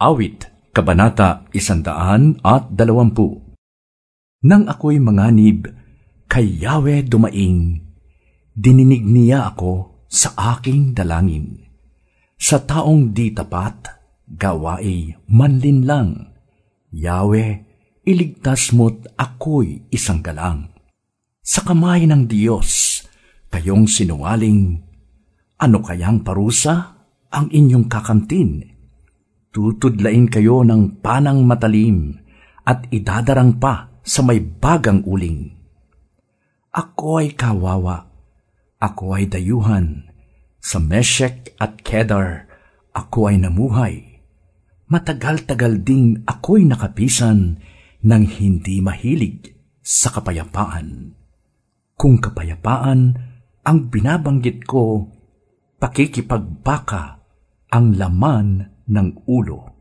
Awit, Kabanata Isandaan at Dalawampu Nang ako'y manganib, kay Yahweh dumaing, dininig niya ako sa aking dalangin. Sa taong di tapat, gawaay manlin lang. Yahweh, iligtas mo't ako'y isang galang. Sa kamay ng Diyos, kayong sinungaling, ano kayang parusa ang inyong kakamtin? Tutudlain kayo ng panang matalim at idadarang pa sa may bagang uling. Ako ay kawawa, ako ay dayuhan, sa Meshek at Kedar ako ay namuhay. Matagal-tagal ding ako'y nakapisan ng hindi mahilig sa kapayapaan. Kung kapayapaan ang binabanggit ko, pakikipagbaka ang laman ng ulo.